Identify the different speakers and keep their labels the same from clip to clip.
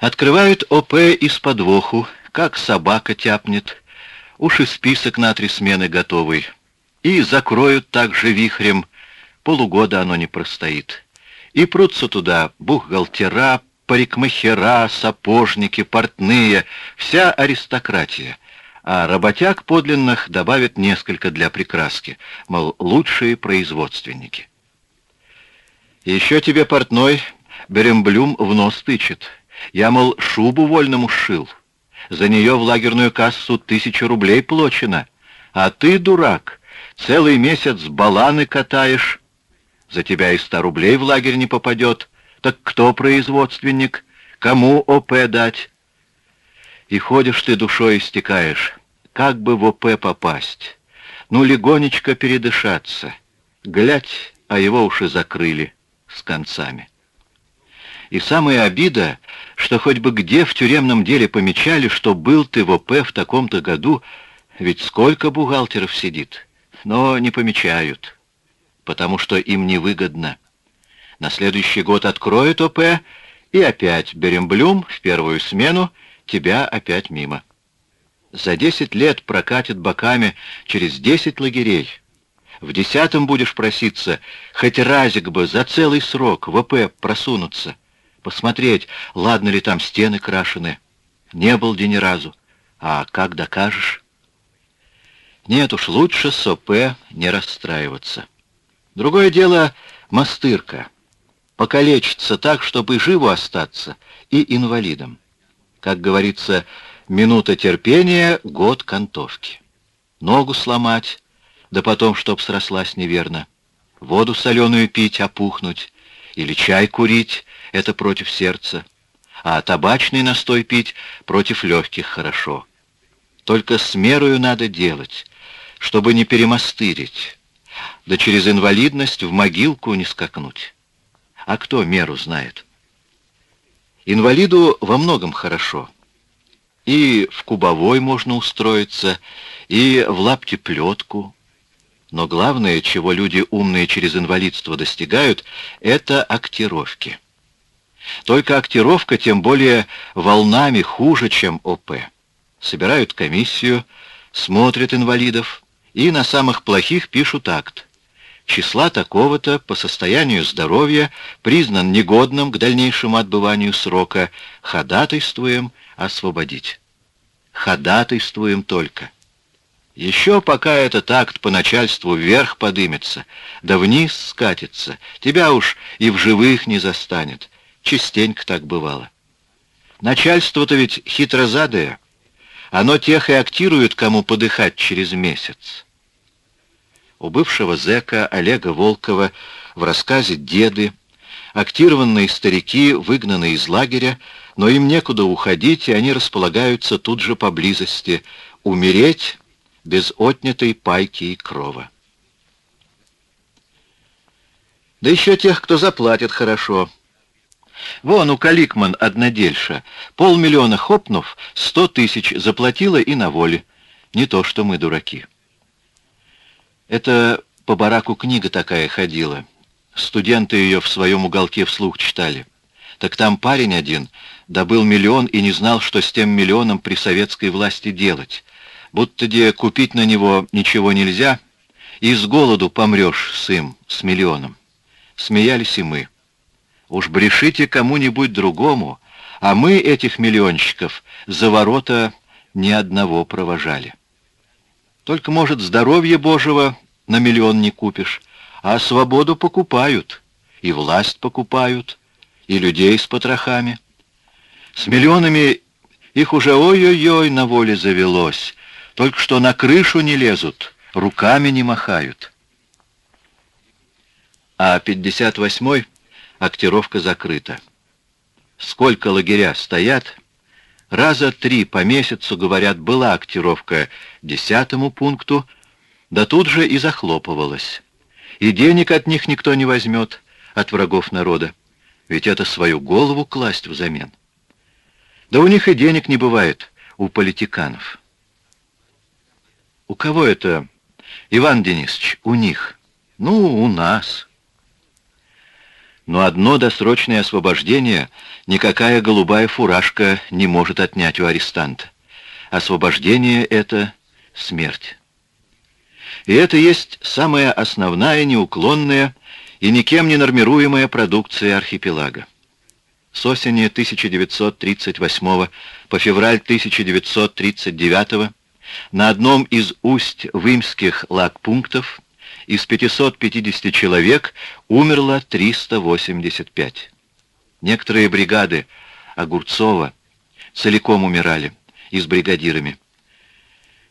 Speaker 1: Открывают ОП из подвоху, как собака тяпнет, уж и список на три смены готовый. И закроют также вихрем, полугода оно не простоит. И прутся туда бухгалтера, парикмахера, сапожники, портные, вся аристократия. А работяг подлинных добавят несколько для прикраски, мол, лучшие производственники. Еще тебе портной беремблюм в нос тычет. Я, мол, шубу вольному сшил. За нее в лагерную кассу тысячу рублей плачено. А ты, дурак, целый месяц баланы катаешь. За тебя и ста рублей в лагерь не попадет. Так кто производственник? Кому ОП дать? И ходишь ты душой истекаешь. Как бы в ОП попасть? Ну, легонечко передышаться. Глядь, а его уж и закрыли с концами. И самая обида, что хоть бы где в тюремном деле помечали, что был ты в ОП в таком-то году, ведь сколько бухгалтеров сидит, но не помечают, потому что им невыгодно. На следующий год откроют ОП, и опять Беремблюм в первую смену, тебя опять мимо. За десять лет прокатит боками через десять лагерей. В десятом будешь проситься, хоть разик бы за целый срок в ОП просунуться посмотреть, ладно ли там стены крашены. Не был где ни разу. А как докажешь? Нет уж, лучше с ОП не расстраиваться. Другое дело — мастырка. Покалечиться так, чтобы живу остаться, и инвалидом. Как говорится, минута терпения — год кантовки. Ногу сломать, да потом, чтоб срослась неверно. Воду соленую пить, опухнуть. Или чай курить, это против сердца, а табачный настой пить против легких хорошо. Только с мерою надо делать, чтобы не перемастырить, да через инвалидность в могилку не скакнуть. А кто меру знает? Инвалиду во многом хорошо. И в кубовой можно устроиться, и в лаптеплетку. Но главное, чего люди умные через инвалидство достигают, это актировки. Только актировка тем более волнами хуже, чем ОП. Собирают комиссию, смотрят инвалидов и на самых плохих пишут акт. Числа такого-то по состоянию здоровья признан негодным к дальнейшему отбыванию срока, ходатайствуем освободить. Ходатайствуем только. Еще пока этот акт по начальству вверх подымется, да вниз скатится, тебя уж и в живых не застанет, Частенько так бывало. Начальство-то ведь хитрозадое. Оно тех и актирует, кому подыхать через месяц. У бывшего зэка Олега Волкова в рассказе «Деды» актированные старики выгнаны из лагеря, но им некуда уходить, и они располагаются тут же поблизости, умереть без отнятой пайки и крова. Да еще тех, кто заплатит хорошо — Вон у Каликман однодельша. Полмиллиона хопнув, сто тысяч заплатила и на воле. Не то, что мы дураки. Это по бараку книга такая ходила. Студенты ее в своем уголке вслух читали. Так там парень один добыл миллион и не знал, что с тем миллионом при советской власти делать. Будто где купить на него ничего нельзя, и с голоду помрешь с с миллионом. Смеялись и мы. Уж брешите кому-нибудь другому, а мы этих миллионщиков за ворота ни одного провожали. Только, может, здоровье Божьего на миллион не купишь, а свободу покупают, и власть покупают, и людей с потрохами. С миллионами их уже ой-ой-ой на воле завелось, только что на крышу не лезут, руками не махают. А 58-й актировка закрыта. Сколько лагеря стоят? Раза три по месяцу, говорят, была актировка десятому пункту, да тут же и захлопывалась. И денег от них никто не возьмет, от врагов народа, ведь это свою голову класть взамен. Да у них и денег не бывает, у политиканов. У кого это, Иван Денисович, у них? Ну, у нас. Но одно досрочное освобождение никакая голубая фуражка не может отнять у арестанта. Освобождение — это смерть. И это есть самая основная, неуклонная и никем не нормируемая продукция архипелага. С осени 1938 по февраль 1939 на одном из усть вымских лагпунктов из 550 человек умерло 385. Некоторые бригады Огурцова целиком умирали и с бригадирами.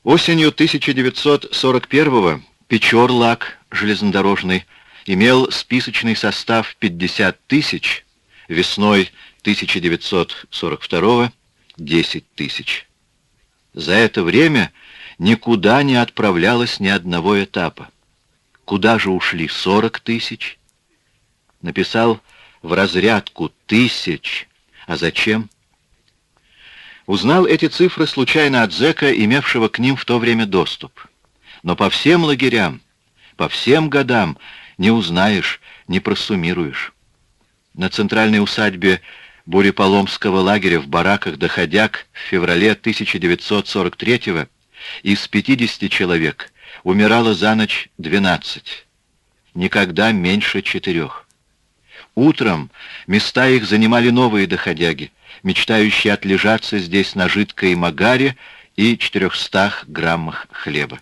Speaker 1: Осенью 1941-го Печор-Лак железнодорожный имел списочный состав 50 тысяч, весной 1942-го 10 тысяч. За это время никуда не отправлялось ни одного этапа. Куда же ушли 40 тысяч? Написал в разрядку тысяч. А зачем? Узнал эти цифры случайно от зэка, имевшего к ним в то время доступ. Но по всем лагерям, по всем годам не узнаешь, не просуммируешь. На центральной усадьбе Буреполомского лагеря в бараках доходяк в феврале 1943 из 50 человек умирало за ночь 12, никогда меньше четырех. Утром места их занимали новые доходяги, мечтающие отлежаться здесь на жидкой магаре и 400 граммах хлеба.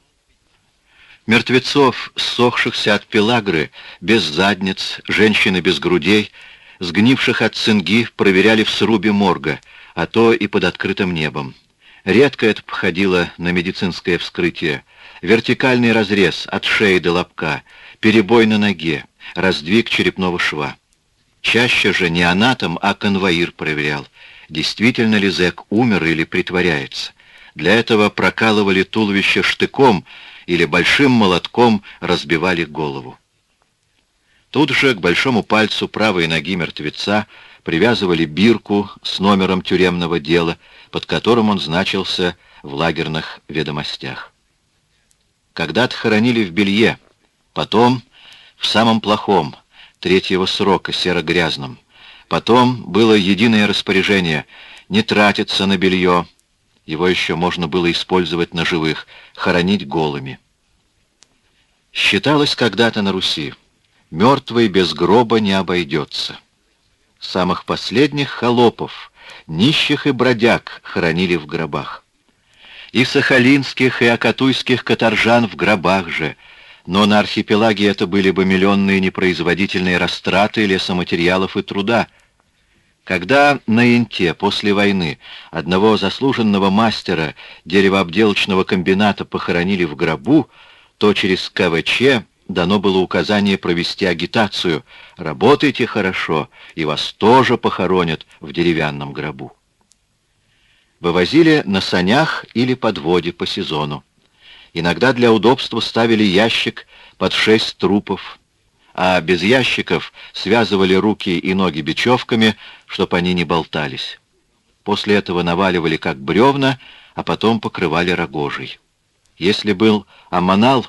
Speaker 1: Мертвецов, ссохшихся от пелагры, без задниц, женщины без грудей, сгнивших от цинги, проверяли в срубе морга, а то и под открытым небом. Редко это походило на медицинское вскрытие. Вертикальный разрез от шеи до лобка, перебой на ноге, раздвиг черепного шва. Чаще же не анатом, а конвоир проверял, действительно ли зэк умер или притворяется. Для этого прокалывали туловище штыком или большим молотком разбивали голову. Тут же к большому пальцу правой ноги мертвеца привязывали бирку с номером тюремного дела, под которым он значился в лагерных ведомостях. Когда-то хоронили в белье, потом в самом плохом, третьего срока, серо-грязном. Потом было единое распоряжение не тратиться на белье, его еще можно было использовать на живых, хоронить голыми. Считалось когда-то на Руси, мертвый без гроба не обойдется. Самых последних холопов, нищих и бродяг хоронили в гробах. И сахалинских, и акатуйских каторжан в гробах же, но на архипелаге это были бы миллионные непроизводительные растраты лесоматериалов и труда, когда на Инте после войны одного заслуженного мастера деревообделочного комбината похоронили в гробу, то через КВЧ дано было указание провести агитацию «Работайте хорошо, и вас тоже похоронят в деревянном гробу». Вывозили на санях или подводе по сезону. Иногда для удобства ставили ящик под шесть трупов, а без ящиков связывали руки и ноги бечевками, чтоб они не болтались. После этого наваливали как бревна, а потом покрывали рогожей. Если был аманал,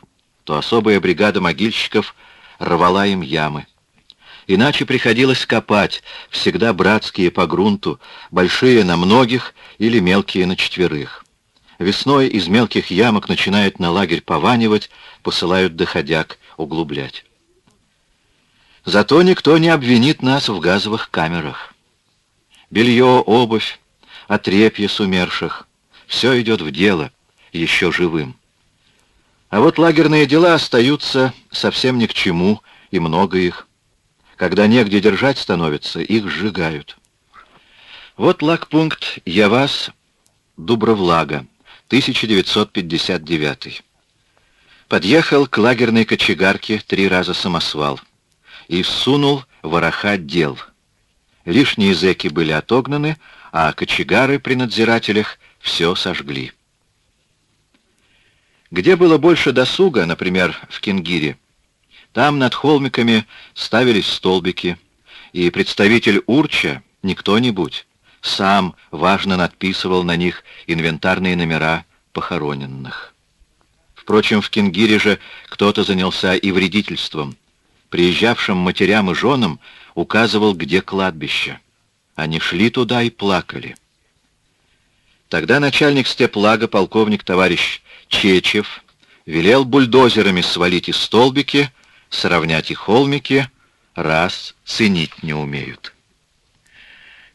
Speaker 1: то особая бригада могильщиков рвала им ямы. Иначе приходилось копать, всегда братские по грунту, большие на многих или мелкие на четверых. Весной из мелких ямок начинают на лагерь пованивать, посылают доходяг углублять. Зато никто не обвинит нас в газовых камерах. Белье, обувь, отрепье с умерших — все идет в дело, еще живым. А вот лагерные дела остаются совсем ни к чему, и много их. Когда негде держать становится, их сжигают. Вот лагпункт Явас Дубровлага, 1959. Подъехал к лагерной кочегарке три раза самосвал и сунул вороха дел. Лишние зэки были отогнаны, а кочегары при надзирателях все сожгли. Где было больше досуга, например, в Кингире, там над холмиками ставились столбики, и представитель Урча, не кто-нибудь, сам важно надписывал на них инвентарные номера похороненных. Впрочем, в Кингире же кто-то занялся и вредительством — Приезжавшим матерям и женам указывал, где кладбище. Они шли туда и плакали. Тогда начальник степлага, полковник товарищ Чечев, велел бульдозерами свалить и столбики, сравнять и холмики, раз ценить не умеют.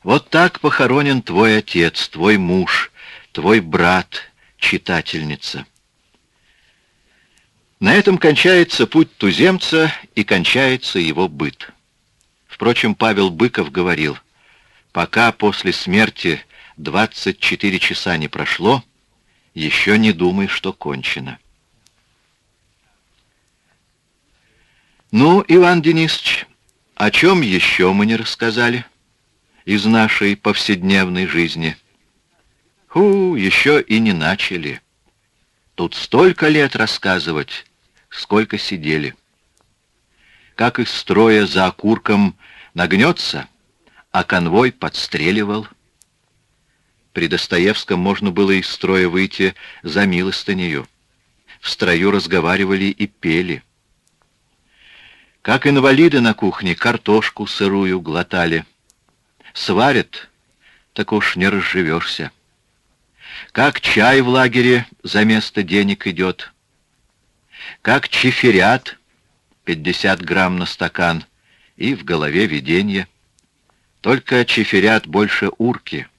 Speaker 1: Вот так похоронен твой отец, твой муж, твой брат, читательница. На этом кончается путь туземца и кончается его быт. Впрочем, Павел Быков говорил, пока после смерти 24 часа не прошло, еще не думай, что кончено. Ну, Иван Денисович, о чем еще мы не рассказали из нашей повседневной жизни? Ху, еще и не начали. Тут столько лет рассказывать, сколько сидели. Как из строя за окурком нагнется, а конвой подстреливал — при Достоевском можно было из строя выйти за милостынею. В строю разговаривали и пели. Как инвалиды на кухне картошку сырую глотали. Сварят, так уж не разживешься. Как чай в лагере за место денег идет. Как чиферят, 50 грамм на стакан, и в голове видение. Только чиферят больше урки —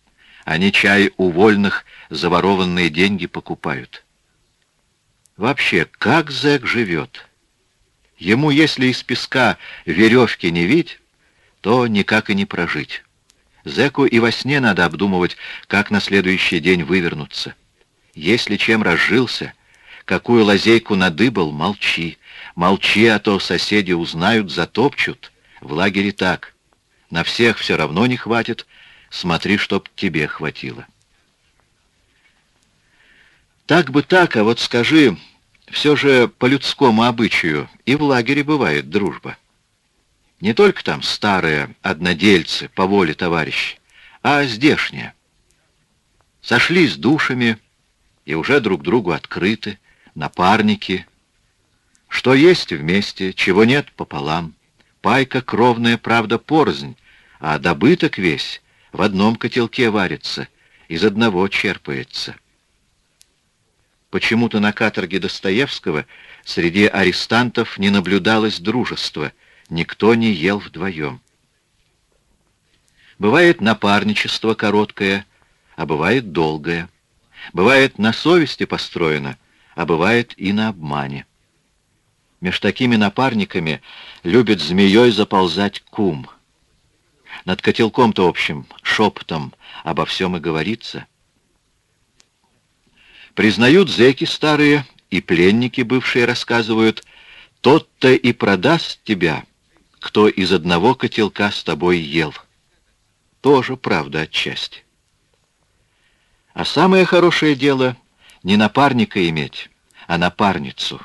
Speaker 1: они чай у вольных заворованные деньги покупают. Вообще, как зэк живет? Ему, если из песка веревки не видь, то никак и не прожить. Зэку и во сне надо обдумывать, как на следующий день вывернуться. Если чем разжился, какую лазейку надыбал, молчи. Молчи, а то соседи узнают, затопчут. В лагере так. На всех все равно не хватит, Смотри, чтоб тебе хватило. Так бы так, а вот скажи, все же по людскому обычаю и в лагере бывает дружба. Не только там старые однодельцы по воле товарищей, а здешние. Сошлись душами и уже друг другу открыты, напарники. Что есть вместе, чего нет пополам. Пайка кровная, правда, порознь, а добыток весь в одном котелке варится, из одного черпается. Почему-то на каторге Достоевского среди арестантов не наблюдалось дружества, никто не ел вдвоем. Бывает напарничество короткое, а бывает долгое. Бывает на совести построено, а бывает и на обмане. Меж такими напарниками любит змеей заползать кум — над котелком-то общим, шепотом обо всем и говорится. Признают зэки старые, и пленники бывшие рассказывают, тот-то и продаст тебя, кто из одного котелка с тобой ел. Тоже правда отчасти. А самое хорошее дело — не напарника иметь, а напарницу,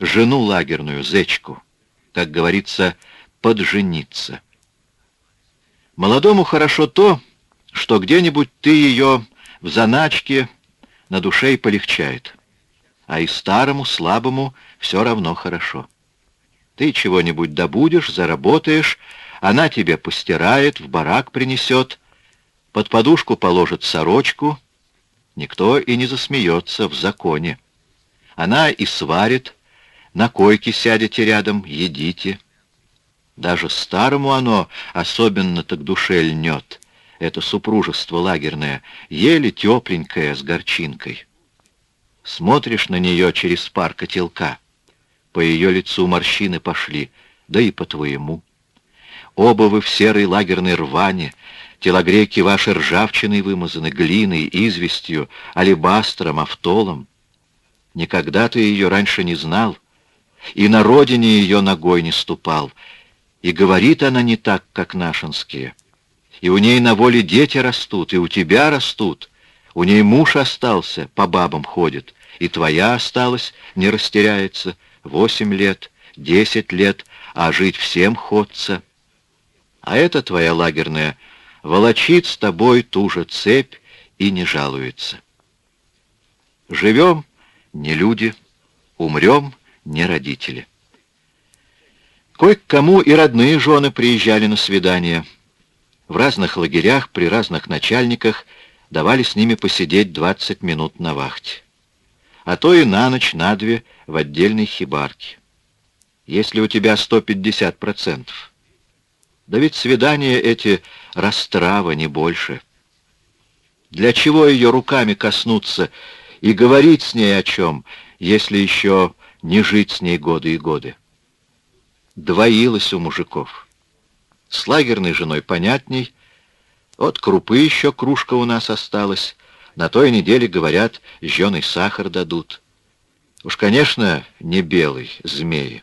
Speaker 1: жену лагерную, зечку, как говорится, поджениться. Молодому хорошо то, что где-нибудь ты ее в заначке на душе и полегчает. А и старому, слабому все равно хорошо. Ты чего-нибудь добудешь, заработаешь, она тебе постирает, в барак принесет, под подушку положит сорочку, никто и не засмеется в законе. Она и сварит, на койке сядете рядом, едите — даже старому оно особенно-то к душе льнет. Это супружество лагерное, еле тепленькое, с горчинкой. Смотришь на нее через пар котелка. По ее лицу морщины пошли, да и по твоему. Оба вы в серой лагерной рване, телогрейки ваши ржавчиной вымазаны, глиной, известью, алебастром, автолом. Никогда ты ее раньше не знал, и на родине ее ногой не ступал, и говорит она не так, как нашинские. И у ней на воле дети растут, и у тебя растут. У ней муж остался, по бабам ходит, и твоя осталась, не растеряется. Восемь лет, десять лет, а жить всем ходца. А эта твоя лагерная волочит с тобой ту же цепь и не жалуется. Живем — не люди, умрем — не родители. Кое к кому и родные жены приезжали на свидание. В разных лагерях, при разных начальниках давали с ними посидеть 20 минут на вахте. А то и на ночь, на две в отдельной хибарке. Если у тебя 150%. Да ведь свидания эти растрава, не больше. Для чего ее руками коснуться и говорить с ней о чем, если еще не жить с ней годы и годы? Двоилось у мужиков. С лагерной женой понятней. От крупы еще кружка у нас осталась. На той неделе, говорят, жженый сахар дадут. Уж, конечно, не белый, змеи.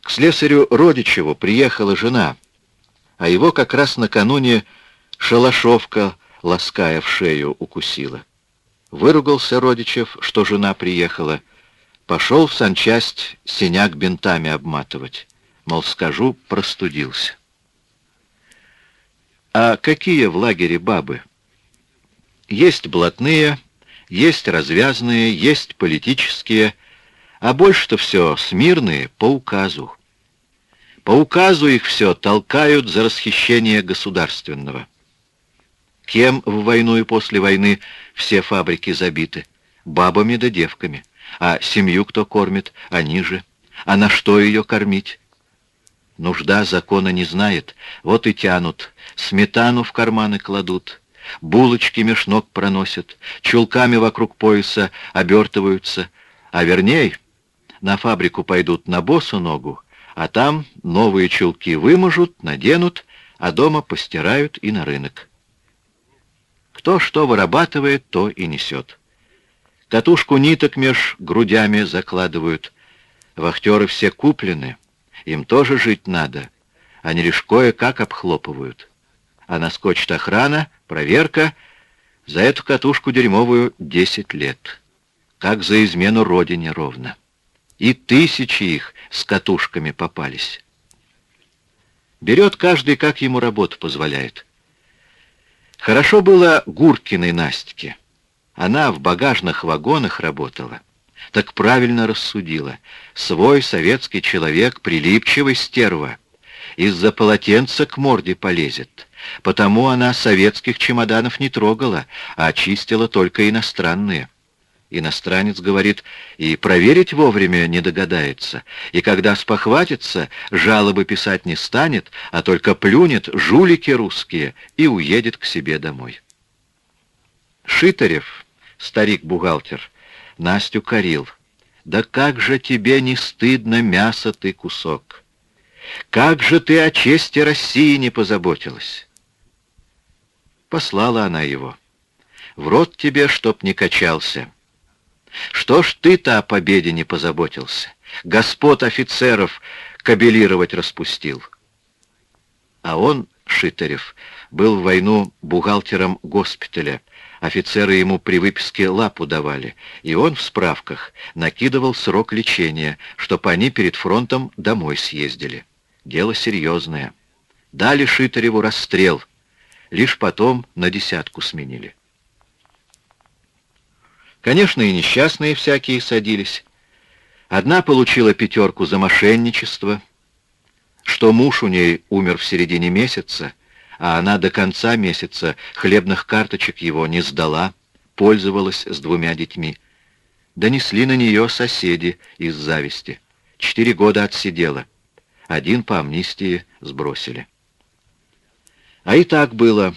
Speaker 1: К слесарю Родичеву приехала жена, а его как раз накануне шалашовка, лаская в шею, укусила. Выругался Родичев, что жена приехала. Пошел в санчасть синяк бинтами обматывать. Мол, скажу, простудился. А какие в лагере бабы? Есть блатные, есть развязные, есть политические, а больше-то все смирные по указу. По указу их все толкают за расхищение государственного. Кем в войну и после войны все фабрики забиты? Бабами да девками. А семью кто кормит? Они же. А на что ее кормить? Нужда закона не знает. Вот и тянут. Сметану в карманы кладут. Булочки меж ног проносят. Чулками вокруг пояса обертываются. А верней на фабрику пойдут на босу ногу, а там новые чулки вымажут, наденут, а дома постирают и на рынок. Кто что вырабатывает, то и несет. Катушку ниток меж грудями закладывают. Вахтеры все куплены, им тоже жить надо. Они лишь кое-как обхлопывают. А наскочит охрана, проверка, за эту катушку дерьмовую десять лет. Как за измену родине ровно и тысячи их с катушками попались. Берет каждый, как ему работа позволяет. Хорошо было Гуркиной Настке. Она в багажных вагонах работала. Так правильно рассудила. Свой советский человек, прилипчивый стерва, из-за полотенца к морде полезет. Потому она советских чемоданов не трогала, а очистила только иностранные. Иностранец говорит, и проверить вовремя не догадается, и когда спохватится, жалобы писать не станет, а только плюнет жулики русские и уедет к себе домой. Шитарев, старик-бухгалтер, Настю корил. «Да как же тебе не стыдно мясо ты кусок? Как же ты о чести России не позаботилась?» Послала она его. «В рот тебе, чтоб не качался». Что ж ты-то о победе не позаботился? Господ офицеров кабелировать распустил. А он, Шитарев, был в войну бухгалтером госпиталя. Офицеры ему при выписке лапу давали, и он в справках накидывал срок лечения, чтоб они перед фронтом домой съездили. Дело серьезное. Дали Шитареву расстрел, лишь потом на десятку сменили. Конечно, и несчастные всякие садились. Одна получила пятерку за мошенничество, что муж у ней умер в середине месяца, а она до конца месяца хлебных карточек его не сдала, пользовалась с двумя детьми. Донесли на нее соседи из зависти. Четыре года отсидела. Один по амнистии сбросили. А и так было.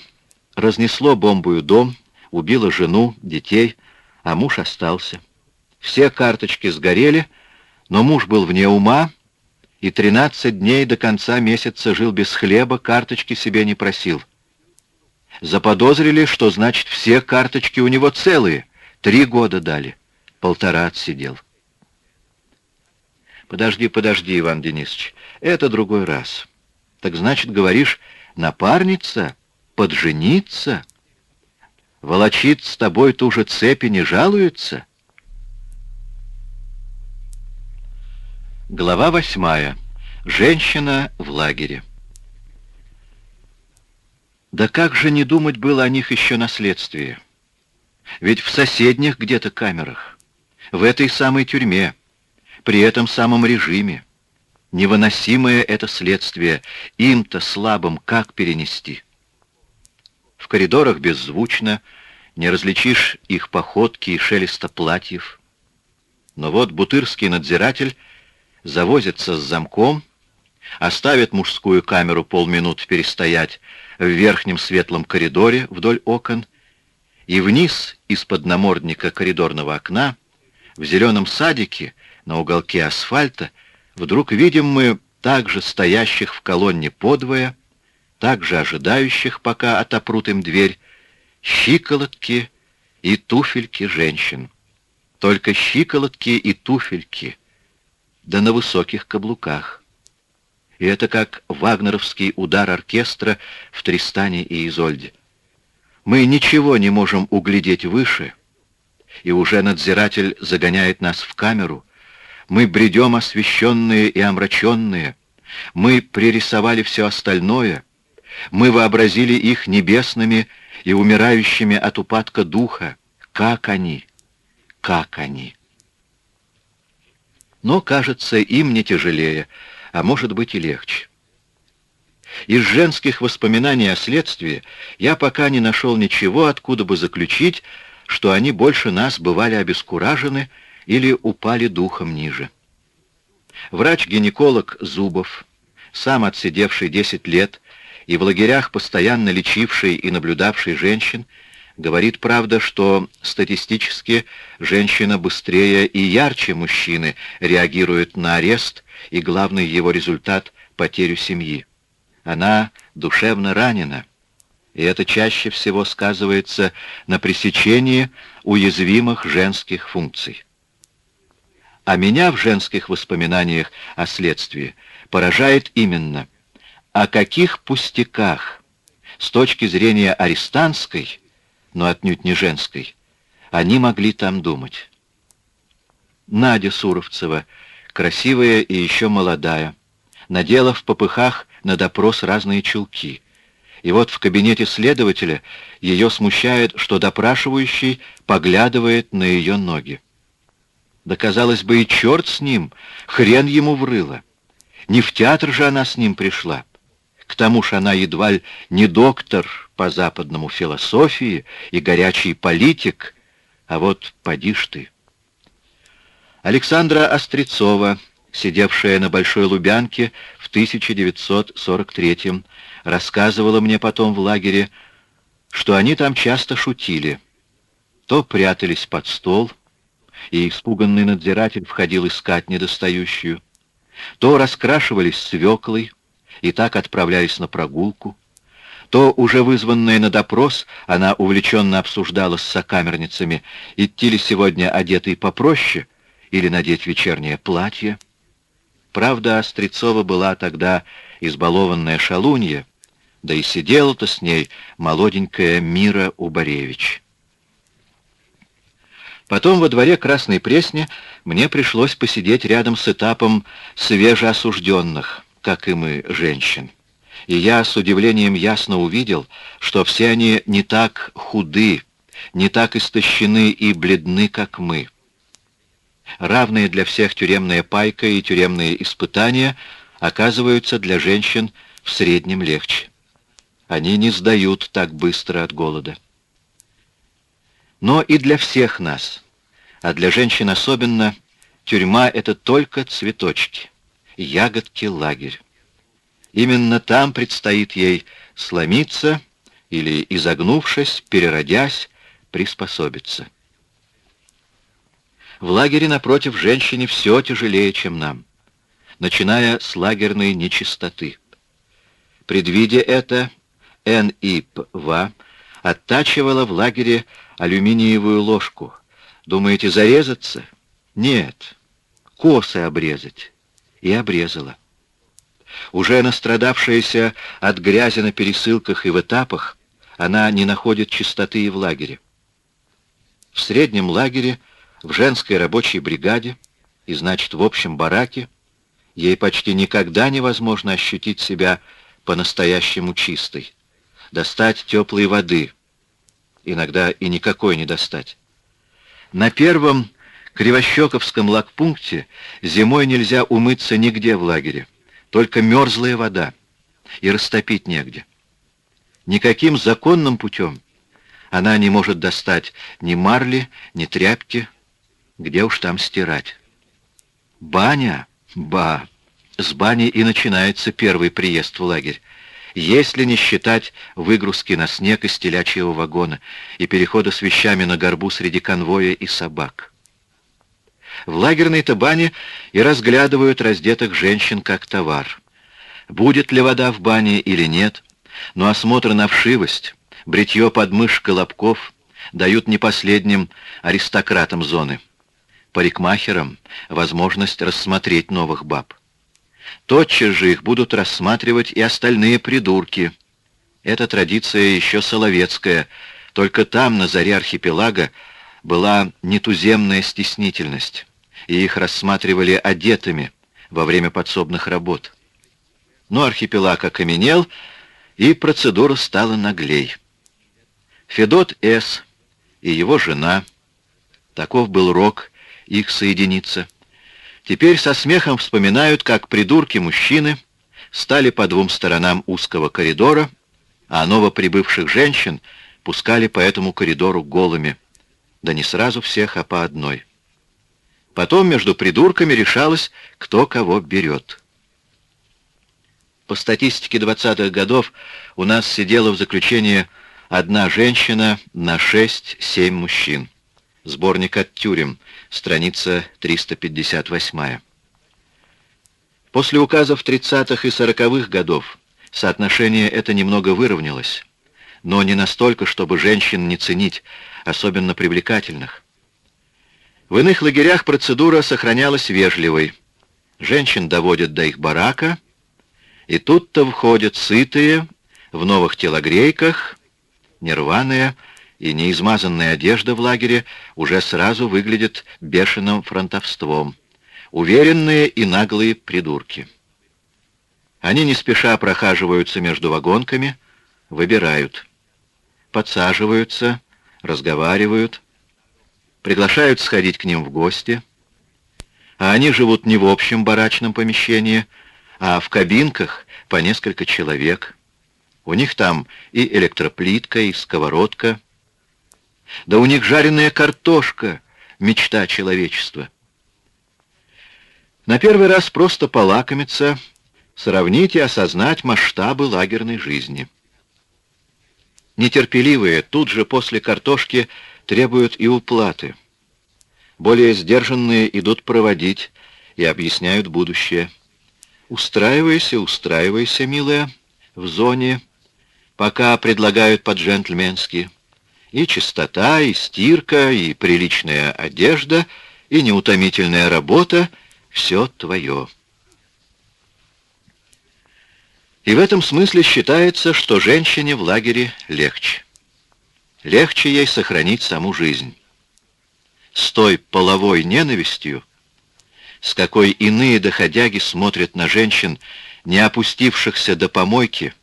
Speaker 1: Разнесло бомбую дом, убило жену, детей — а муж остался. Все карточки сгорели, но муж был вне ума, и 13 дней до конца месяца жил без хлеба, карточки себе не просил. Заподозрили, что значит все карточки у него целые. Три года дали. Полтора отсидел. Подожди, подожди, Иван Денисович, это другой раз. Так значит, говоришь, напарница, поджениться — волочит с тобой ту же цепь и не жалуется? Глава восьмая. Женщина в лагере. Да как же не думать было о них еще на следствии? Ведь в соседних где-то камерах, в этой самой тюрьме, при этом самом режиме. Невыносимое это следствие, им-то слабым как перенести? В коридорах беззвучно, не различишь их походки и шелеста платьев. Но вот бутырский надзиратель завозится с замком, оставит мужскую камеру полминут перестоять в верхнем светлом коридоре вдоль окон, и вниз из-под намордника коридорного окна, в зеленом садике, на уголке асфальта, вдруг видим мы также стоящих в колонне подвое, также ожидающих, пока отопрут им дверь, щиколотки и туфельки женщин. Только щиколотки и туфельки, да на высоких каблуках. И это как вагнеровский удар оркестра в Тристане и Изольде. Мы ничего не можем углядеть выше, и уже надзиратель загоняет нас в камеру. Мы бредем освещенные и омраченные. Мы пририсовали все остальное. Мы вообразили их небесными и умирающими от упадка духа. Как они? Как они? Но, кажется, им не тяжелее, а может быть и легче. Из женских воспоминаний о следствии я пока не нашел ничего, откуда бы заключить, что они больше нас бывали обескуражены или упали духом ниже. Врач-гинеколог Зубов, сам отсидевший 10 лет и в лагерях постоянно лечивший и наблюдавший женщин, говорит, правда, что статистически женщина быстрее и ярче мужчины реагирует на арест и главный его результат — потерю семьи. Она душевно ранена, и это чаще всего сказывается на пресечении уязвимых женских функций. А меня в женских воспоминаниях о следствии поражает именно, о каких пустяках с точки зрения арестантской, но отнюдь не женской, они могли там думать. Надя Суровцева, красивая и еще молодая, надела в попыхах на допрос разные чулки. И вот в кабинете следователя ее смущает, что допрашивающий поглядывает на ее ноги. Да, казалось бы, и черт с ним, хрен ему врыло. Не в театр же она с ним пришла. К тому же она едва ли не доктор по западному философии и горячий политик, а вот поди ж ты. Александра Острецова, сидевшая на Большой Лубянке в 1943 рассказывала мне потом в лагере, что они там часто шутили. То прятались под стол, и испуганный надзиратель входил искать недостающую, то раскрашивались свеклой и так отправлялись на прогулку, то, уже вызванная на допрос, она увлеченно обсуждала с сокамерницами, идти ли сегодня одетый попроще или надеть вечернее платье. Правда, Острецова была тогда избалованная шалунья, да и сидела-то с ней молоденькая Мира Убаревич. Потом во дворе Красной Пресни мне пришлось посидеть рядом с этапом свежеосужденных, как и мы, женщин. И я с удивлением ясно увидел, что все они не так худы, не так истощены и бледны, как мы. Равные для всех тюремная пайка и тюремные испытания оказываются для женщин в среднем легче. Они не сдают так быстро от голода. Но и для всех нас, а для женщин особенно, тюрьма — это только цветочки, ягодки, лагерь. Именно там предстоит ей сломиться или, изогнувшись, переродясь, приспособиться. В лагере, напротив, женщине все тяжелее, чем нам, начиная с лагерной нечистоты. Предвидя это, НИПВА оттачивала в лагере алюминиевую ложку. Думаете, зарезаться? Нет, косы обрезать. И обрезала. Уже настрадавшаяся от грязи на пересылках и в этапах, она не находит чистоты и в лагере. В среднем лагере в женской рабочей бригаде и, значит, в общем бараке, ей почти никогда невозможно ощутить себя по-настоящему чистой. Достать теплой воды, иногда и никакой не достать. На первом Кривощековском лагпункте зимой нельзя умыться нигде в лагере, только мерзлая вода, и растопить негде. Никаким законным путем она не может достать ни марли, ни тряпки, где уж там стирать. Баня, ба, с бани и начинается первый приезд в лагерь, если не считать выгрузки на снег из телячьего вагона и перехода с вещами на горбу среди конвоя и собак. В лагерной-то бане и разглядывают раздетых женщин как товар. Будет ли вода в бане или нет, но осмотр на вшивость, бритье подмышек колобков дают не последним аристократам зоны. Парикмахерам возможность рассмотреть новых баб. Тотчас же их будут рассматривать и остальные придурки. Эта традиция еще соловецкая, только там, на заре архипелага, была нетуземная стеснительность, и их рассматривали одетыми во время подсобных работ. Но архипелаг окаменел, и процедура стала наглей. Федот С. и его жена, таков был рок их соединиться, теперь со смехом вспоминают, как придурки-мужчины стали по двум сторонам узкого коридора, а новоприбывших женщин пускали по этому коридору голыми, да не сразу всех, а по одной. Потом между придурками решалось, кто кого берет. По статистике 20-х годов у нас сидела в заключении одна женщина на 6-7 мужчин. Сборник от тюрем, страница 358. После указов 30-х и 40-х годов соотношение это немного выровнялось, но не настолько, чтобы женщин не ценить, особенно привлекательных. В иных лагерях процедура сохранялась вежливой. Женщин доводят до их барака, и тут-то входят сытые, в новых телогрейках, нерваные и неизмазанная одежда в лагере уже сразу выглядит бешеным фронтовством. Уверенные и наглые придурки. Они не спеша прохаживаются между вагонками, выбирают. Подсаживаются, разговаривают, приглашают сходить к ним в гости, а они живут не в общем барачном помещении, а в кабинках по несколько человек. У них там и электроплитка, и сковородка. Да у них жареная картошка, мечта человечества. На первый раз просто полакомиться, сравнить и осознать масштабы лагерной жизни. Нетерпеливые тут же после картошки требуют и уплаты. Более сдержанные идут проводить и объясняют будущее. Устраивайся, устраивайся, милая, в зоне, пока предлагают по-джентльменски. И чистота, и стирка, и приличная одежда, и неутомительная работа — все твое. И в этом смысле считается, что женщине в лагере легче легче ей сохранить саму жизнь. С той половой ненавистью, с какой иные доходяги смотрят на женщин, не опустившихся до помойки,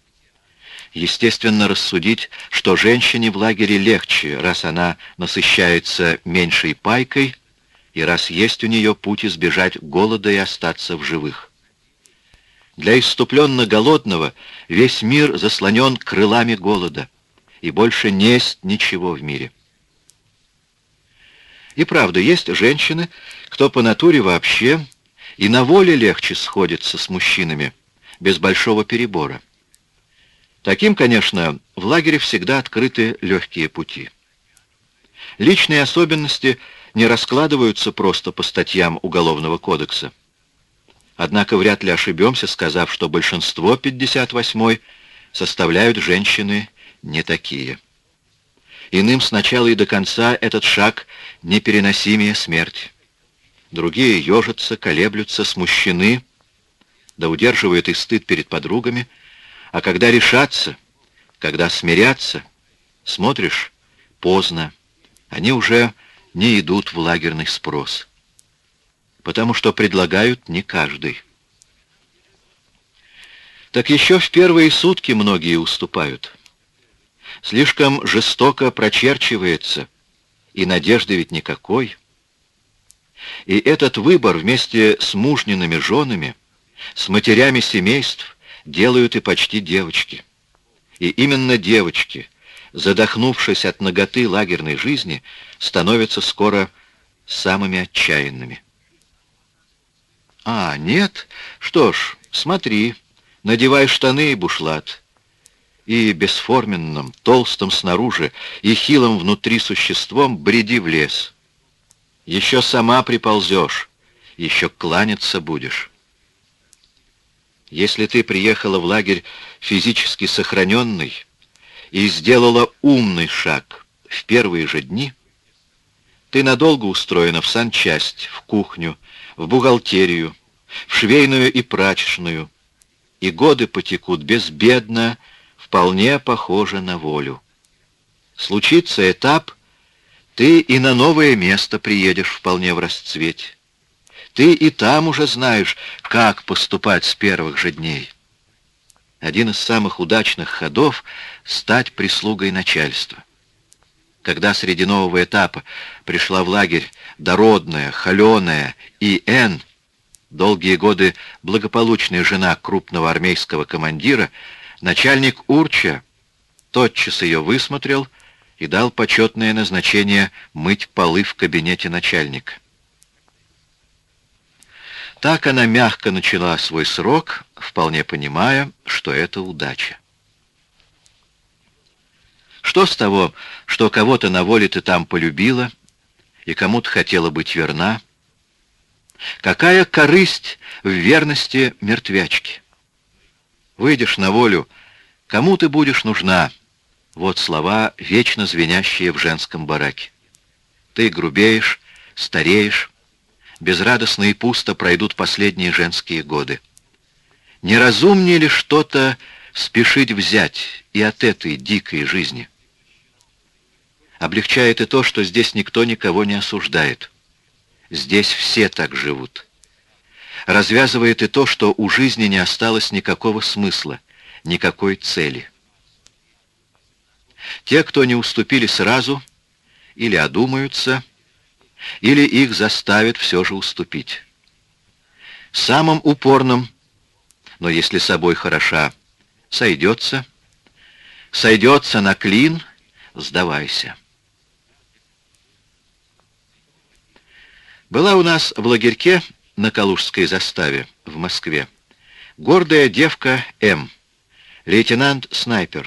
Speaker 1: естественно рассудить, что женщине в лагере легче, раз она насыщается меньшей пайкой и раз есть у нее путь избежать голода и остаться в живых. Для иступленно голодного весь мир заслонен крылами голода и больше несть ничего в мире. И правда, есть женщины, кто по натуре вообще и на воле легче сходится с мужчинами, без большого перебора. Таким, конечно, в лагере всегда открыты легкие пути. Личные особенности не раскладываются просто по статьям Уголовного кодекса. Однако вряд ли ошибемся, сказав, что большинство 58-й составляют женщины не такие. Иным сначала и до конца этот шаг непереносимее смерть. Другие ежатся, колеблются, смущены, да удерживают и стыд перед подругами, а когда решатся, когда смирятся, смотришь, поздно, они уже не идут в лагерный спрос, потому что предлагают не каждый. Так еще в первые сутки многие уступают слишком жестоко прочерчивается, и надежды ведь никакой. И этот выбор вместе с мужниными женами, с матерями семейств делают и почти девочки. И именно девочки, задохнувшись от ноготы лагерной жизни, становятся скоро самыми отчаянными. А, нет? Что ж, смотри, надевай штаны и бушлат. И бесформенным, толстым снаружи и хилым внутри существом бреди в лес. Еще сама приползешь, еще кланяться будешь. Если ты приехала в лагерь физически сохраненный и сделала умный шаг в первые же дни, ты надолго устроена в санчасть, в кухню, в бухгалтерию, в швейную и прачечную, и годы потекут безбедно, вполне похоже на волю. Случится этап, ты и на новое место приедешь вполне в расцвете. Ты и там уже знаешь, как поступать с первых же дней. Один из самых удачных ходов — стать прислугой начальства. Когда среди нового этапа пришла в лагерь дородная, холеная И.Н., долгие годы благополучная жена крупного армейского командира, начальник Урча тотчас ее высмотрел и дал почетное назначение мыть полы в кабинете начальника. Так она мягко начала свой срок, вполне понимая, что это удача. Что с того, что кого-то на воле ты там полюбила и кому-то хотела быть верна? Какая корысть в верности мертвячки? Выйдешь на волю, кому ты будешь нужна? Вот слова, вечно звенящие в женском бараке. Ты грубеешь, стареешь, безрадостно и пусто пройдут последние женские годы. Неразумнее ли что-то спешить взять и от этой дикой жизни? Облегчает и то, что здесь никто никого не осуждает. Здесь все так живут. Развязывает и то, что у жизни не осталось никакого смысла, никакой цели. Те, кто не уступили сразу, или одумаются, или их заставят все же уступить. Самым упорным, но если собой хороша, сойдется, сойдется на клин, сдавайся. Была у нас в лагерьке на Калужской заставе в Москве гордая девка М, лейтенант-снайпер,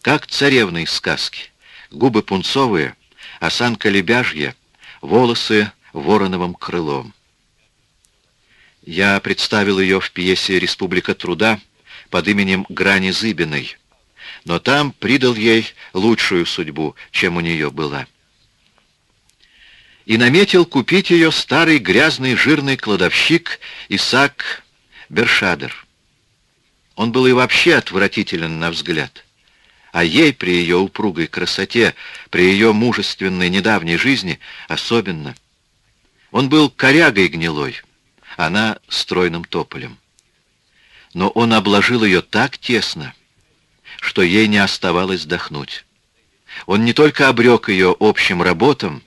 Speaker 1: как царевны из сказки, губы пунцовые, осанка лебяжья, волосы вороновым крылом. Я представил ее в пьесе «Республика труда» под именем Грани Зыбиной, но там придал ей лучшую судьбу, чем у нее была. И наметил купить ее старый грязный жирный кладовщик Исаак Бершадер. Он был и вообще отвратителен на взгляд а ей при ее упругой красоте, при ее мужественной недавней жизни особенно. Он был корягой гнилой, она стройным тополем. Но он обложил ее так тесно, что ей не оставалось вдохнуть. Он не только обрек ее общим работам,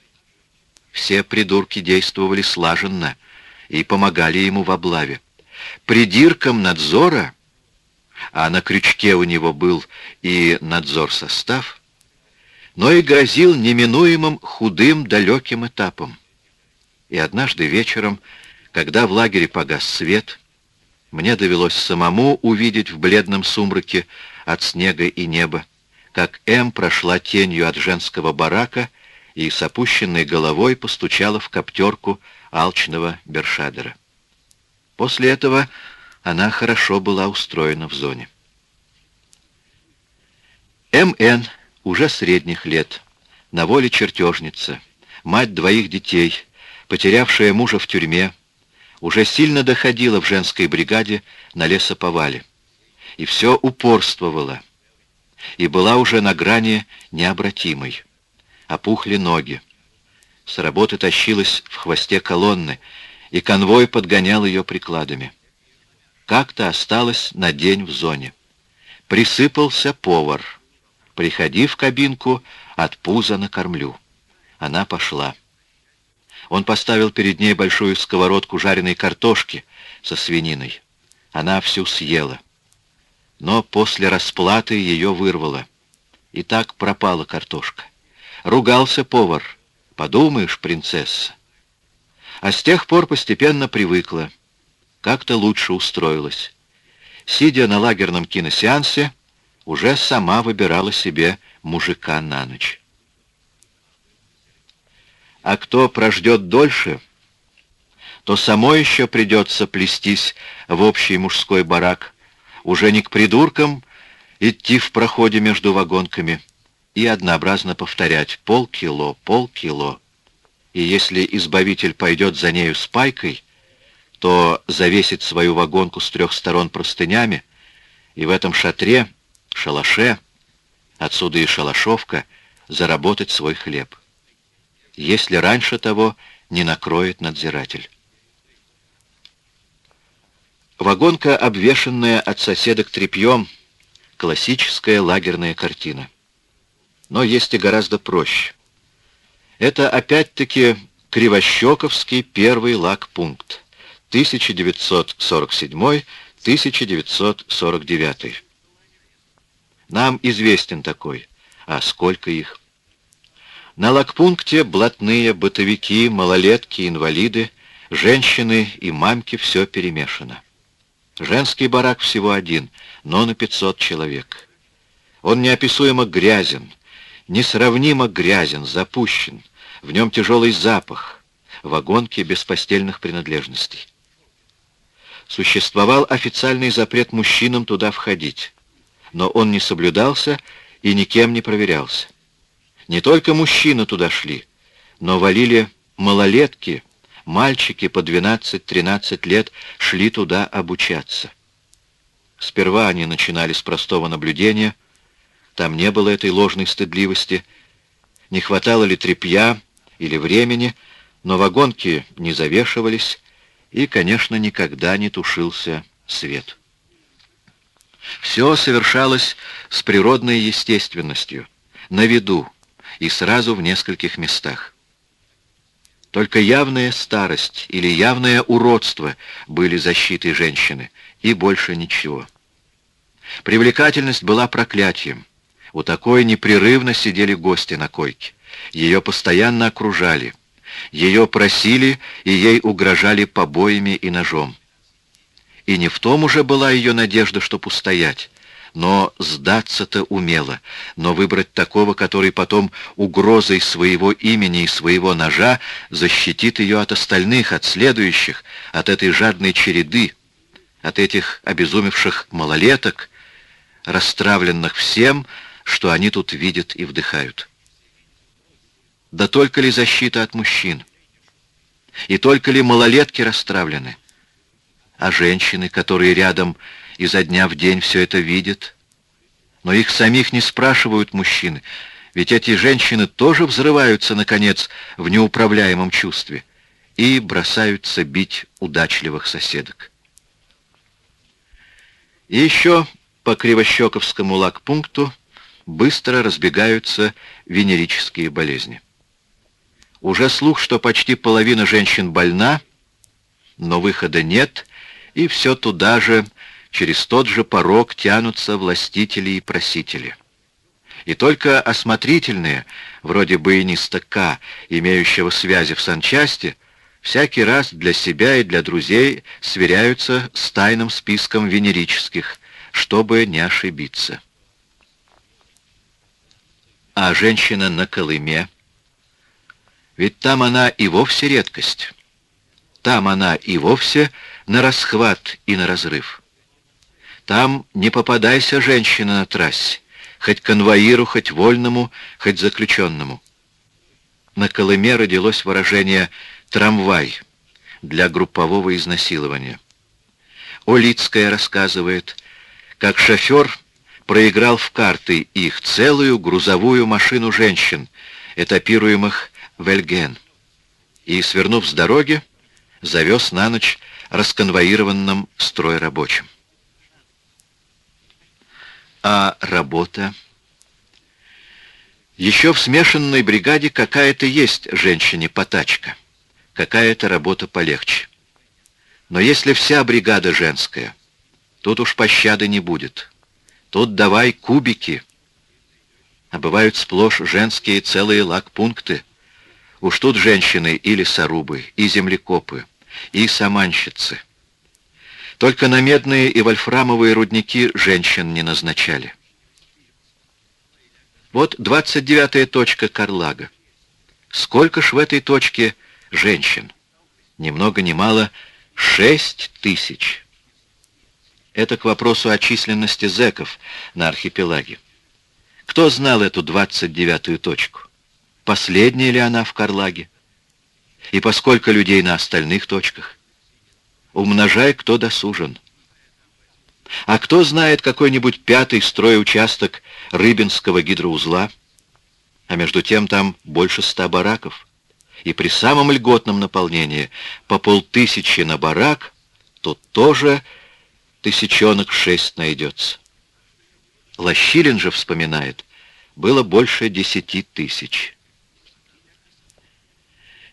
Speaker 1: все придурки действовали слаженно и помогали ему в облаве. Придиркам надзора — а на крючке у него был и надзор состав, но и грозил неминуемым худым далеким этапом. И однажды вечером, когда в лагере погас свет, мне довелось самому увидеть в бледном сумраке от снега и неба, как М прошла тенью от женского барака и с опущенной головой постучала в коптерку алчного Бершадера. После этого она хорошо была устроена в зоне. М.Н. уже средних лет, на воле чертежница, мать двоих детей, потерявшая мужа в тюрьме, уже сильно доходила в женской бригаде на лесоповале. И все упорствовала. И была уже на грани необратимой. Опухли ноги. С работы тащилась в хвосте колонны, и конвой подгонял ее прикладами как-то осталась на день в зоне. Присыпался повар. Приходи в кабинку, от пуза накормлю. Она пошла. Он поставил перед ней большую сковородку жареной картошки со свининой. Она всю съела. Но после расплаты ее вырвало. И так пропала картошка. Ругался повар. Подумаешь, принцесса. А с тех пор постепенно привыкла. Как-то лучше устроилась. Сидя на лагерном киносеансе, уже сама выбирала себе мужика на ночь. А кто прождет дольше, то самой еще придется плестись в общий мужской барак, уже не к придуркам идти в проходе между вагонками и однообразно повторять полкило, полкило. И если избавитель пойдет за нею с пайкой, то завесит свою вагонку с трех сторон простынями, и в этом шатре, шалаше, отсюда и шалашовка, заработать свой хлеб. Если раньше того не накроет надзиратель. Вагонка, обвешанная от соседок тряпьем, классическая лагерная картина. Но есть и гораздо проще. Это опять-таки Кривощековский первый лагпункт, 1947-1949. Нам известен такой, а сколько их? На лагпункте блатные, бытовики, малолетки, инвалиды, женщины и мамки все перемешано. Женский барак всего один, но на 500 человек. Он неописуемо грязен, несравнимо грязен, запущен. В нем тяжелый запах, вагонки без постельных принадлежностей. Существовал официальный запрет мужчинам туда входить, но он не соблюдался и никем не проверялся. Не только мужчины туда шли, но валили малолетки, Мальчики по 12-13 лет шли туда обучаться. Сперва они начинали с простого наблюдения. Там не было этой ложной стыдливости. Не хватало ли тряпья или времени, но вагонки не завешивались, и, конечно, никогда не тушился свет. Все совершалось с природной естественностью, на виду и сразу в нескольких местах. Только явная старость или явное уродство были защитой женщины, и больше ничего. Привлекательность была проклятием. У такой непрерывно сидели гости на койке. Ее постоянно окружали. Ее просили, и ей угрожали побоями и ножом. И не в том уже была ее надежда, чтоб устоять, но сдаться-то умела, но выбрать такого, который потом угрозой своего имени и своего ножа защитит ее от остальных, от следующих, от этой жадной череды, от этих обезумевших малолеток, расстравленных всем, что они тут видят и вдыхают. Да только ли защита от мужчин? И только ли малолетки расстравлены? А женщины, которые рядом изо дня в день все это видят. Но их самих не спрашивают мужчины, ведь эти женщины тоже взрываются, наконец, в неуправляемом чувстве и бросаются бить удачливых соседок. И еще по Кривощековскому лагпункту быстро разбегаются венерические болезни. Уже слух, что почти половина женщин больна, но выхода нет, и все туда же через тот же порог тянутся властители и просители. И только осмотрительные, вроде баяниста К, имеющего связи в санчасти, всякий раз для себя и для друзей сверяются с тайным списком венерических, чтобы не ошибиться. А женщина на Колыме? Ведь там она и вовсе редкость. Там она и вовсе на расхват и на разрыв. Там не попадайся, женщина, на трассе, хоть конвоиру, хоть вольному, хоть заключенному. На Колыме родилось выражение «трамвай» для группового изнасилования. Олицкая рассказывает, как шофер проиграл в карты их целую грузовую машину женщин, этапируемых в Эльген, и, свернув с дороги, завез на ночь расконвоированным стройрабочим. А работа? Еще в смешанной бригаде какая-то есть женщине-потачка. какая-то работа полегче. Но если вся бригада женская, тут уж пощады не будет. Тут давай кубики. А бывают сплошь женские целые лагпункты. Уж тут женщины и лесорубы, и землекопы, и саманщицы. Только на медные и вольфрамовые рудники женщин не назначали. Вот 29-я точка Карлага. Сколько ж в этой точке женщин? Ни много ни мало шесть тысяч. Это к вопросу о численности зэков на архипелаге. Кто знал эту 29-ю точку? Последняя ли она в Карлаге? И поскольку людей на остальных точках? умножай, кто досужен. А кто знает какой-нибудь пятый стройучасток Рыбинского гидроузла? А между тем там больше ста бараков. И при самом льготном наполнении по полтысячи на барак, тут тоже тысячонок шесть найдется. Лощилин же вспоминает, было больше десяти тысяч.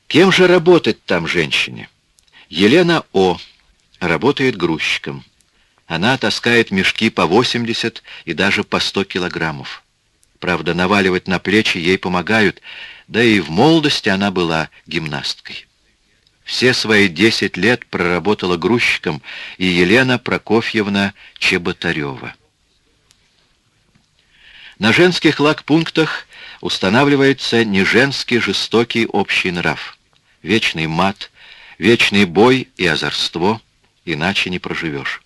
Speaker 1: Кем же работать там женщине? Елена О. работает грузчиком. Она таскает мешки по 80 и даже по 100 килограммов. Правда, наваливать на плечи ей помогают, да и в молодости она была гимнасткой. Все свои 10 лет проработала грузчиком и Елена Прокофьевна Чеботарева. На женских лагпунктах устанавливается не женский жестокий общий нрав. Вечный мат, Вечный бой и озорство, иначе не проживешь.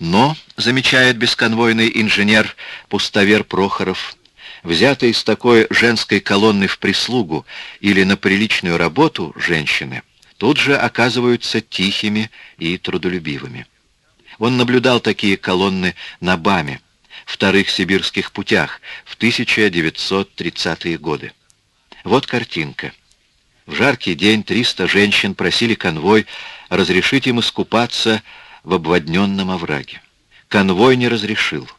Speaker 1: Но, замечает бесконвойный инженер Пустовер Прохоров, взятые из такой женской колонны в прислугу или на приличную работу женщины, тут же оказываются тихими и трудолюбивыми. Он наблюдал такие колонны на БАМе, вторых сибирских путях в 1930-е годы. Вот картинка. В жаркий день 300 женщин просили конвой разрешить им искупаться в обводненном овраге. Конвой не разрешил.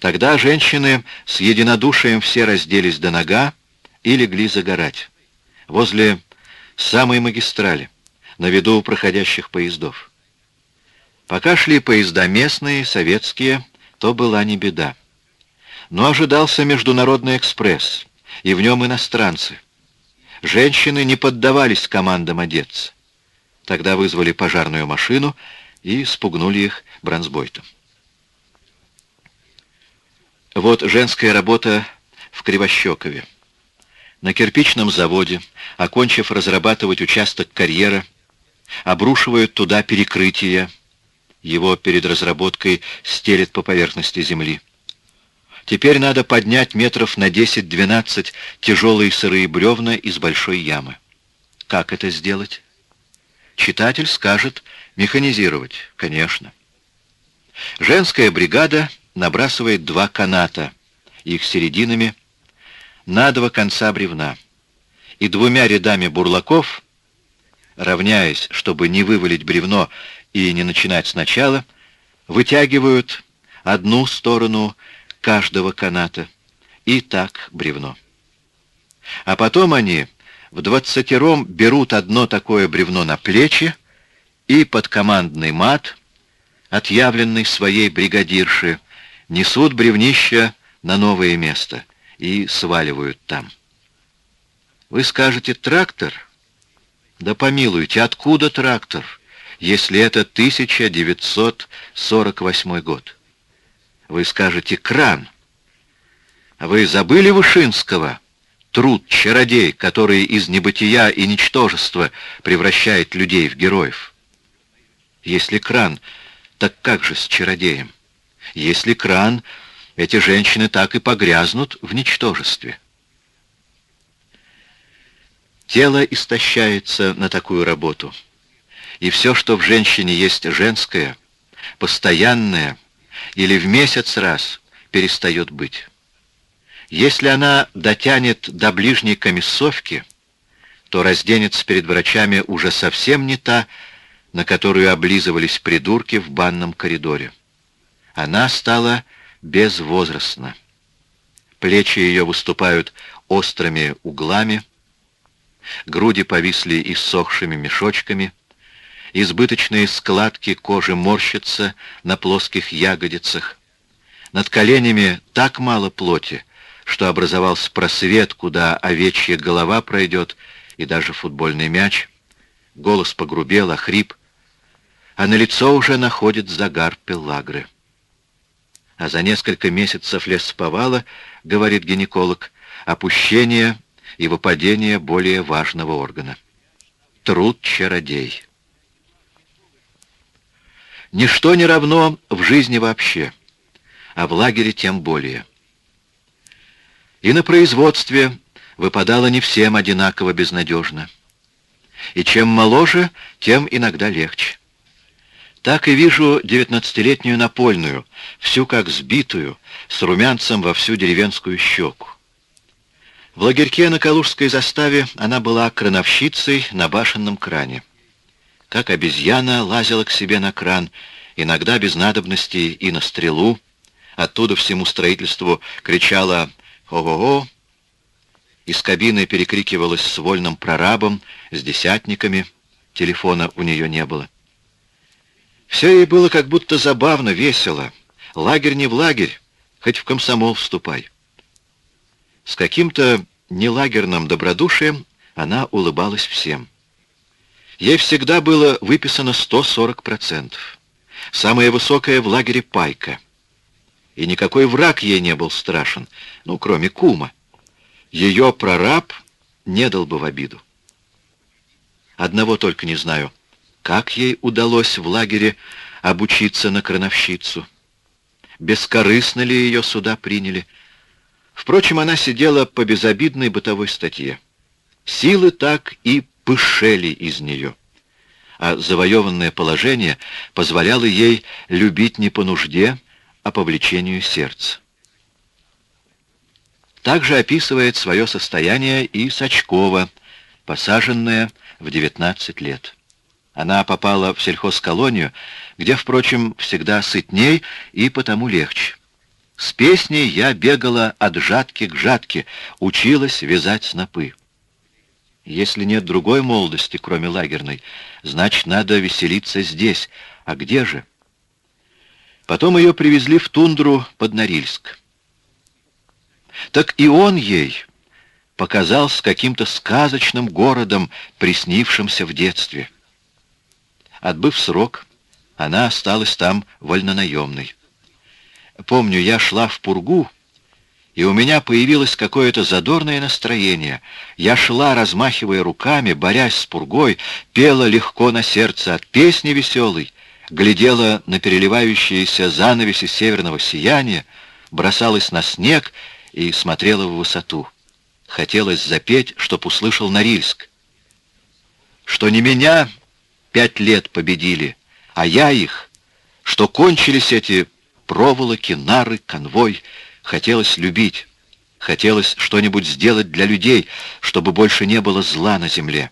Speaker 1: Тогда женщины с единодушием все разделись до нога и легли загорать. Возле самой магистрали, на виду проходящих поездов. Пока шли поезда местные, советские, то была не беда. Но ожидался международный экспресс, и в нем иностранцы — Женщины не поддавались командам одеться. Тогда вызвали пожарную машину и спугнули их бронзбойтом. Вот женская работа в Кривощекове. На кирпичном заводе, окончив разрабатывать участок карьера, обрушивают туда перекрытие, его перед разработкой стелят по поверхности земли. Теперь надо поднять метров на 10-12 тяжелые сырые бревна из большой ямы. Как это сделать? Читатель скажет механизировать, конечно. Женская бригада набрасывает два каната, их серединами, на два конца бревна, и двумя рядами бурлаков, равняясь, чтобы не вывалить бревно и не начинать сначала, вытягивают одну сторону каждого каната. И так бревно. А потом они в двадцатером берут одно такое бревно на плечи и под командный мат, отъявленный своей бригадирши, несут бревнище на новое место и сваливают там. Вы скажете, трактор? Да помилуйте, откуда трактор, если это 1948 год? Вы скажете «кран». А вы забыли Вышинского? Труд чародей, который из небытия и ничтожества превращает людей в героев. Если кран, так как же с чародеем? Если кран, эти женщины так и погрязнут в ничтожестве. Тело истощается на такую работу. И все, что в женщине есть женское, постоянное — или в месяц раз перестает быть. Если она дотянет до ближней комиссовки, то разденется перед врачами уже совсем не та, на которую облизывались придурки в банном коридоре. Она стала безвозрастна. Плечи ее выступают острыми углами, груди повисли иссохшими мешочками, избыточные складки кожи морщатся на плоских ягодицах, над коленями так мало плоти, что образовался просвет, куда овечья голова пройдет, и даже футбольный мяч. Голос погрубел, охрип, а на лицо уже находит загар пелагры. А за несколько месяцев лесоповала, говорит гинеколог, опущение и выпадение более важного органа. Труд чародей. Ничто не равно в жизни вообще а в лагере тем более. И на производстве выпадало не всем одинаково безнадежно. И чем моложе, тем иногда легче. Так и вижу девятнадцатилетнюю напольную, всю как сбитую, с румянцем во всю деревенскую щеку. В лагерьке на Калужской заставе она была крановщицей на башенном кране. Как обезьяна лазила к себе на кран, иногда без надобности и на стрелу, Оттуда всему строительству кричала «Ого-го!». Из кабины перекрикивалась с вольным прорабом, с десятниками. Телефона у нее не было. Все ей было как будто забавно, весело. Лагерь не в лагерь, хоть в комсомол вступай. С каким-то нелагерным добродушием она улыбалась всем. Ей всегда было выписано 140%. Самая высокая в лагере пайка — и никакой враг ей не был страшен, ну, кроме кума. Ее прораб не дал бы в обиду. Одного только не знаю, как ей удалось в лагере обучиться на крановщицу. Бескорыстно ли ее сюда приняли? Впрочем, она сидела по безобидной бытовой статье. Силы так и пышели из нее. А завоеванное положение позволяло ей любить не по нужде, а по влечению сердца. Также описывает свое состояние и Сачкова, посаженная в 19 лет. Она попала в сельхозколонию, где, впрочем, всегда сытней и потому легче. С песней я бегала от жатки к жатке, училась вязать снопы. Если нет другой молодости, кроме лагерной, значит, надо веселиться здесь. А где же? Потом ее привезли в тундру под Норильск. Так и он ей показался каким-то сказочным городом, приснившимся в детстве. Отбыв срок, она осталась там вольнонаемной. Помню, я шла в Пургу, и у меня появилось какое-то задорное настроение. Я шла, размахивая руками, борясь с Пургой, пела легко на сердце от песни веселой, глядела на переливающиеся занавеси северного сияния, бросалась на снег и смотрела в высоту. Хотелось запеть, чтоб услышал Норильск. Что не меня пять лет победили, а я их, что кончились эти проволоки, нары, конвой, хотелось любить, хотелось что-нибудь сделать для людей, чтобы больше не было зла на земле.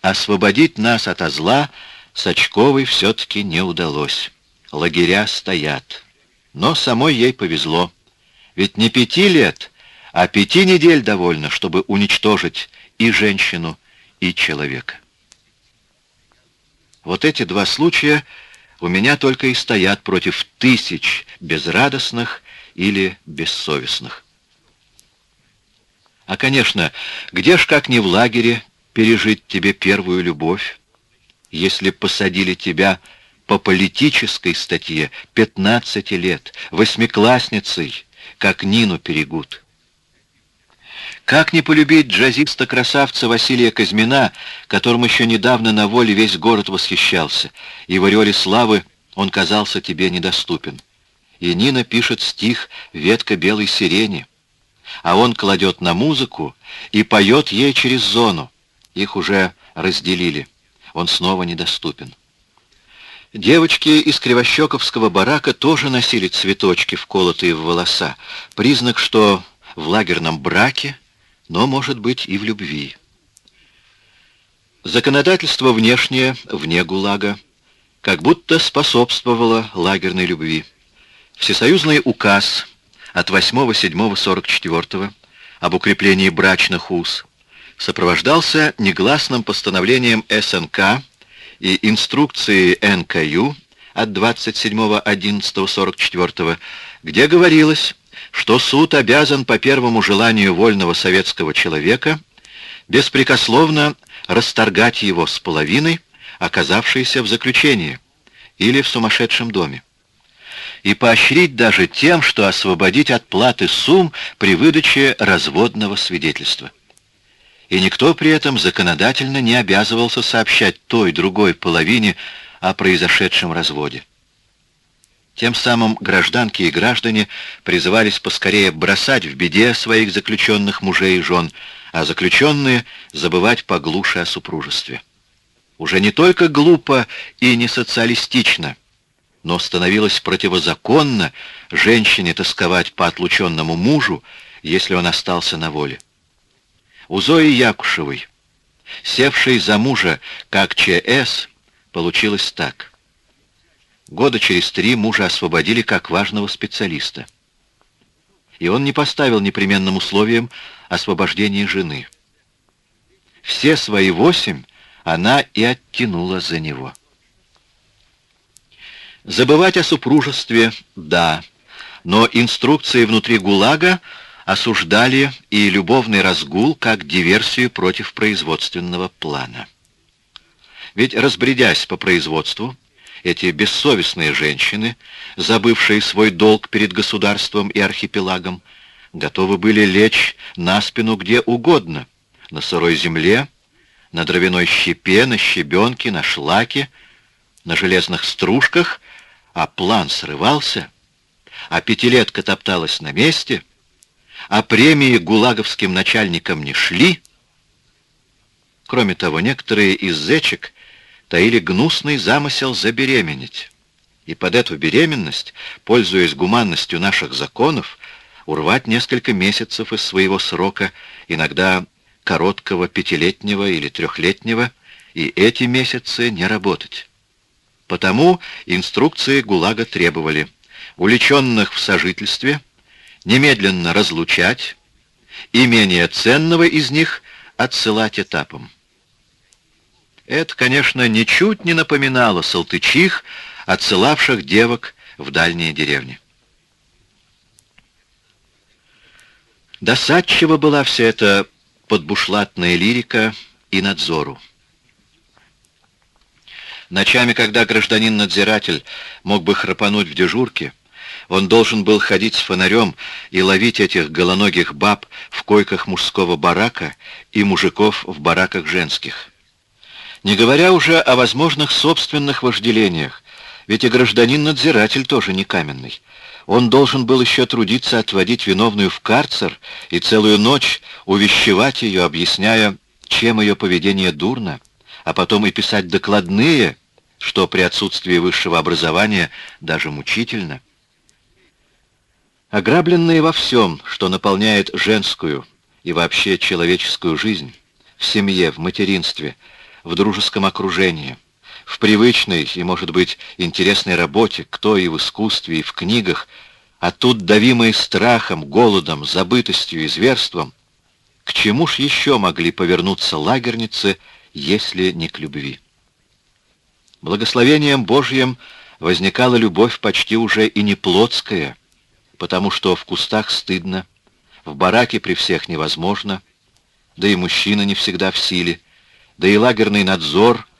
Speaker 1: Освободить нас от зла — Сачковой все-таки не удалось. Лагеря стоят. Но самой ей повезло. Ведь не пяти лет, а пяти недель довольно, чтобы уничтожить и женщину, и человека. Вот эти два случая у меня только и стоят против тысяч безрадостных или бессовестных. А, конечно, где ж как не в лагере пережить тебе первую любовь, если посадили тебя по политической статье 15 лет, восьмиклассницей, как Нину Перегуд. Как не полюбить джазиста-красавца Василия Казьмина, которым еще недавно на воле весь город восхищался, и в ореоле славы он казался тебе недоступен. И Нина пишет стих «Ветка белой сирени», а он кладет на музыку и поет ей через зону. Их уже разделили он снова недоступен. Девочки из Кривощековского барака тоже носили цветочки, вколотые в волоса, признак, что в лагерном браке, но, может быть, и в любви. Законодательство внешнее, вне ГУЛАГа, как будто способствовало лагерной любви. Всесоюзный указ от 8-7-44 об укреплении брачных уз сопровождался негласным постановлением СНК и инструкцией НКЮ от 27.11.44, где говорилось, что суд обязан по первому желанию вольного советского человека беспрекословно расторгать его с половиной, оказавшейся в заключении или в сумасшедшем доме, и поощрить даже тем, что освободить от платы сумм при выдаче разводного свидетельства. И никто при этом законодательно не обязывался сообщать той другой половине о произошедшем разводе. Тем самым гражданки и граждане призывались поскорее бросать в беде своих заключенных мужей и жен, а заключенные забывать поглуше о супружестве. Уже не только глупо и не социалистично, но становилось противозаконно женщине тосковать по отлученному мужу, если он остался на воле. У Зои Якушевой, севшей за мужа как ЧС, получилось так. Года через три мужа освободили как важного специалиста. И он не поставил непременным условием освобождения жены. Все свои восемь она и оттянула за него. Забывать о супружестве — да, но инструкции внутри ГУЛАГа осуждали и любовный разгул как диверсию против производственного плана. Ведь, разбредясь по производству, эти бессовестные женщины, забывшие свой долг перед государством и архипелагом, готовы были лечь на спину где угодно, на сырой земле, на дровяной щепе, на щебенке, на шлаке, на железных стружках, а план срывался, а пятилетка топталась на месте, а премии гулаговским начальникам не шли. Кроме того, некоторые из зечек таили гнусный замысел забеременеть. И под эту беременность, пользуясь гуманностью наших законов, урвать несколько месяцев из своего срока, иногда короткого пятилетнего или трехлетнего, и эти месяцы не работать. Потому инструкции ГУЛАГа требовали уличенных в сожительстве немедленно разлучать и менее ценного из них отсылать этапом. Это, конечно, ничуть не напоминало салтычих, отсылавших девок в дальние деревни. Досадчива была вся эта подбушлатная лирика и надзору. Ночами, когда гражданин-надзиратель мог бы храпануть в дежурке, он должен был ходить с фонарем и ловить этих голоногих баб в койках мужского барака и мужиков в бараках женских. Не говоря уже о возможных собственных вожделениях, ведь и гражданин-надзиратель тоже не каменный. Он должен был еще трудиться отводить виновную в карцер и целую ночь увещевать ее, объясняя, чем ее поведение дурно, а потом и писать докладные, что при отсутствии высшего образования даже мучительно. Ограбленные во всем, что наполняет женскую и вообще человеческую жизнь, в семье, в материнстве, в дружеском окружении — в привычной и, может быть, интересной работе, кто и в искусстве, и в книгах, а тут давимые страхом, голодом, забытостью и зверством, к чему ж еще могли повернуться лагерницы, если не к любви? Благословением Божьим возникала любовь почти уже и не плотская, потому что в кустах стыдно, в бараке при всех невозможно, да и мужчина не всегда в силе, да и лагерный надзор —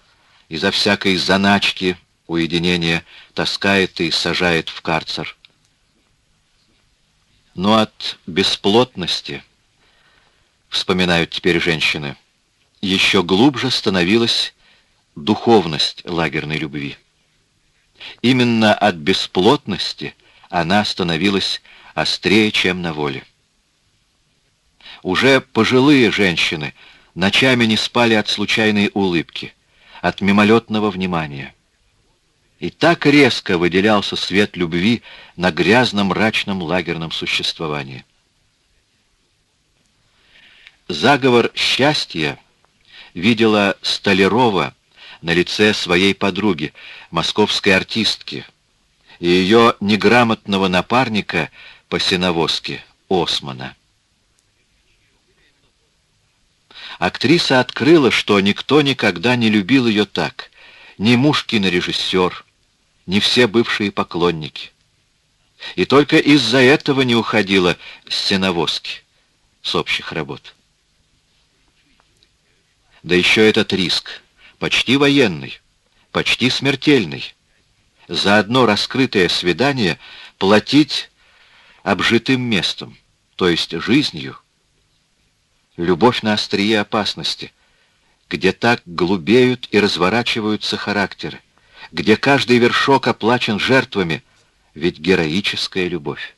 Speaker 1: изо всякой заначки уединения таскает и сажает в карцер. Но от бесплотности, вспоминают теперь женщины, еще глубже становилась духовность лагерной любви. Именно от бесплотности она становилась острее, чем на воле. Уже пожилые женщины ночами не спали от случайной улыбки, от мимолетного внимания. И так резко выделялся свет любви на грязном мрачном лагерном существовании. Заговор счастья видела Столярова на лице своей подруги, московской артистки, и ее неграмотного напарника по сеновозке, Османа. Актриса открыла, что никто никогда не любил ее так. Ни муж кинорежиссер, ни все бывшие поклонники. И только из-за этого не уходила с сеновозки, с общих работ. Да еще этот риск, почти военный, почти смертельный. За одно раскрытое свидание платить обжитым местом, то есть жизнью. Любовь на острие опасности, где так глубеют и разворачиваются характеры, где каждый вершок оплачен жертвами, ведь героическая любовь.